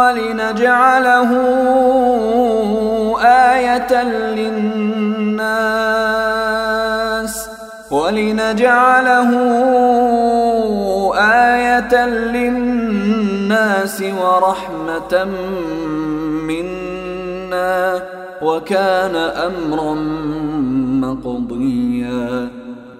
ولنجعله آية للناس ولنجعله آية للناس ورحمة منا وكان أمرا مقضيا.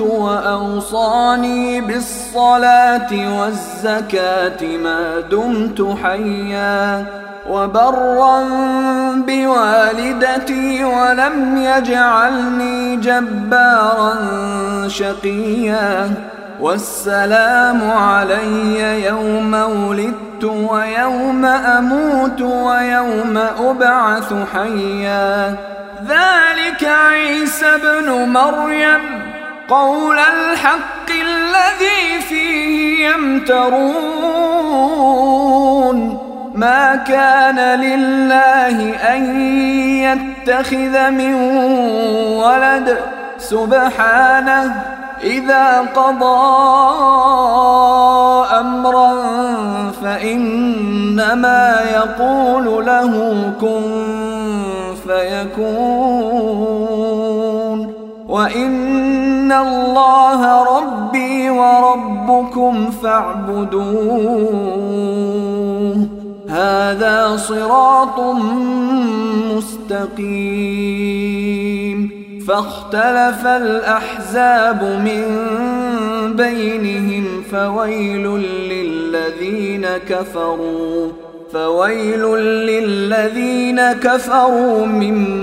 وأوصاني بالصلاة والزكاة ما دمت حيا وبرا بوالدتي ولم يجعلني جبارا شقيا والسلام علي يوم ولدت ويوم أموت ويوم أبعث حيا. ذلك عيسى ابن مريم. قول الحق الذي فيه يمترون. ما كان لله أن يتخذ من ولد. سبحانه إذا قضى أمرا فإنما يقول له كن فيكون. وإن الله ربي وربكم فاعبدوه. هذا صراط مستقيم. فاختلف الاحزاب من بينهم فويل للذين كفروا. فويل للذين كفروا من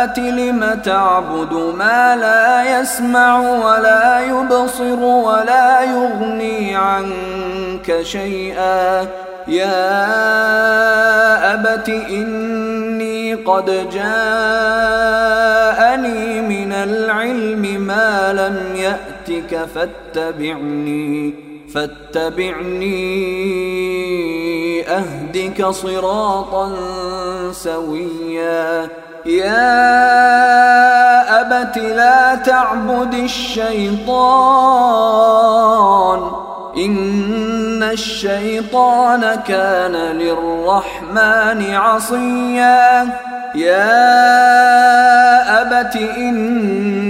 ابت لم تعبد ما لا يسمع ولا يبصر ولا يغني عنك شيئا يا ابت اني قد جاءني من العلم ما لم يأتك فاتبعني فاتبعني أهدك صراطا سويا يا أبت لا تعبد الشيطان إن الشيطان كان للرحمن عصيا. يا أبت إني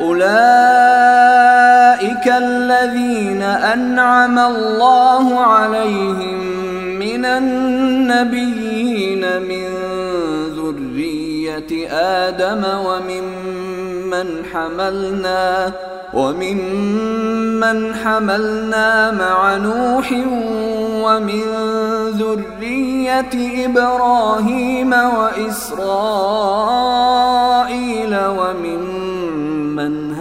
أولئك الذين أنعم الله عليهم من النبيين من ذرية آدم وممن حملنا وممن حملنا مع نوح ومن ذرية إبراهيم وإسرائيل وممن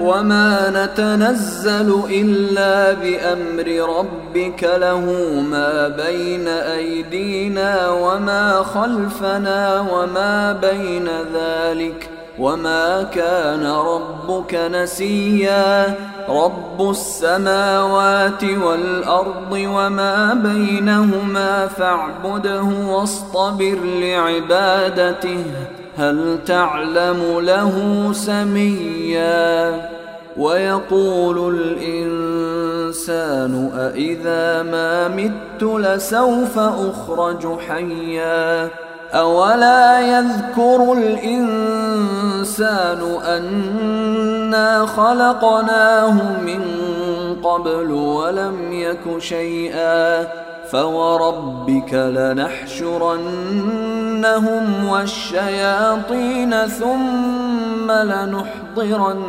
وما نتنزل إلا بأمر ربك له ما بين أيدينا وما خلفنا وما بين ذلك ۖ وما كان ربك نسيا رب السماوات والارض وما بينهما فاعبده واصطبر لعبادته هل تعلم له سميا ويقول الانسان أإذا ما مت لسوف اخرج حيا أولا يذكر الإنسان أنا خلقناه من قبل ولم يك شيئا فوربك لنحشرنهم والشياطين ثم لنحضرنهم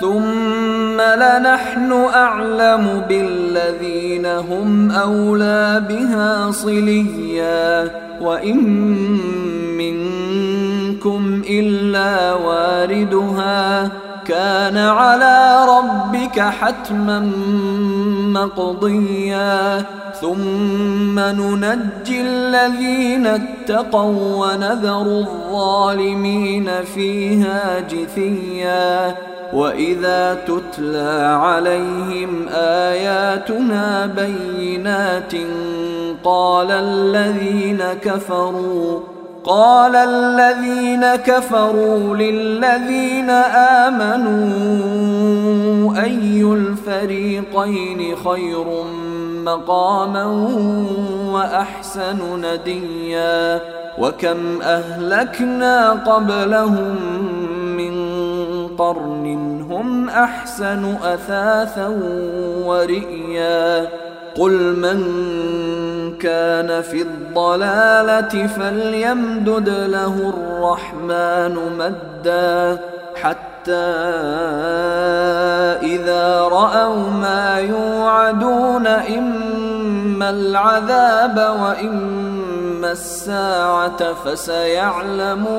ثم لنحن أعلم بالذين هم أولى بها صليا وإن منكم إلا واردها كان على ربك حتما مقضيا ثم ننجي الذين اتقوا ونذر الظالمين فيها جثيا واذا تتلى عليهم اياتنا بينات قال الذين كفروا قال الذين كفروا للذين آمنوا أي الفريقين خير مقاما وأحسن نديا؟ وكم أهلكنا قبلهم قرن هم أحسن أثاثا ورئيا. قل من كان في الضلالة فليمدد له الرحمن مدا. حتى إذا رأوا ما يوعدون إما العذاب وإما الساعة فسيعلمون.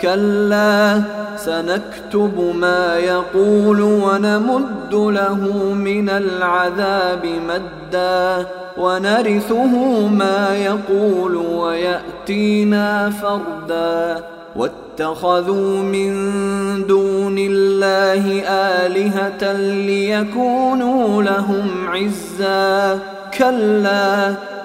كلا سنكتب ما يقول ونمد له من العذاب مدا ونرثه ما يقول ويأتينا فردا. واتخذوا من دون الله آلهة ليكونوا لهم عزا. كلا